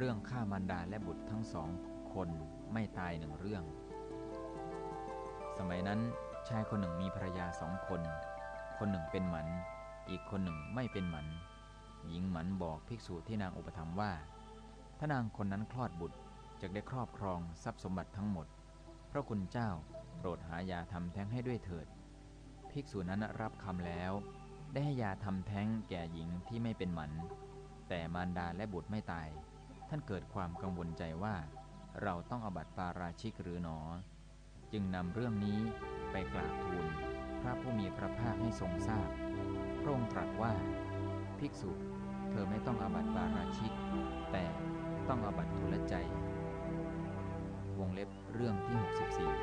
เรื่องฆ่ามารดาและบุตรทั้งสองคนไม่ตายหนึ่งเรื่อง สมัยนั้นชายคนหนึ่งมีภรรยาสองคน คนหนึ่งเป็นหมัน อีกคนหนึ่งไม่เป็นหมัน หญิงหมันบอกภิกษุที่นางอุปถัมภ์ว่า ถ้านางคนนั้นคลอดบุตรจะได้ครอบครองทรัพย์สมบัติทั้งหมด พระคุณเจ้าโปรดหายาทำแท้งให้ด้วยเถิด ภิกษุนั้นรับคำแล้ว ได้ให้ยาทำแท้งแก่หญิงที่ไม่เป็นหมัน แต่มารดาและบุตรไม่ตาย ท่านเกิดความกังวลใจว่า เราต้องอบัติปาราชิกหรือหนอ จึงนำเรื่องนี้ไปกราบทูลพระผู้มีพระภาคให้ทรงทราบ พระองค์ตรัสว่า ภิกษุ เธอไม่ต้องอบัติปาราชิก แต่ต้องอบัติทุลใจ วงเล็บเรื่องที่ 64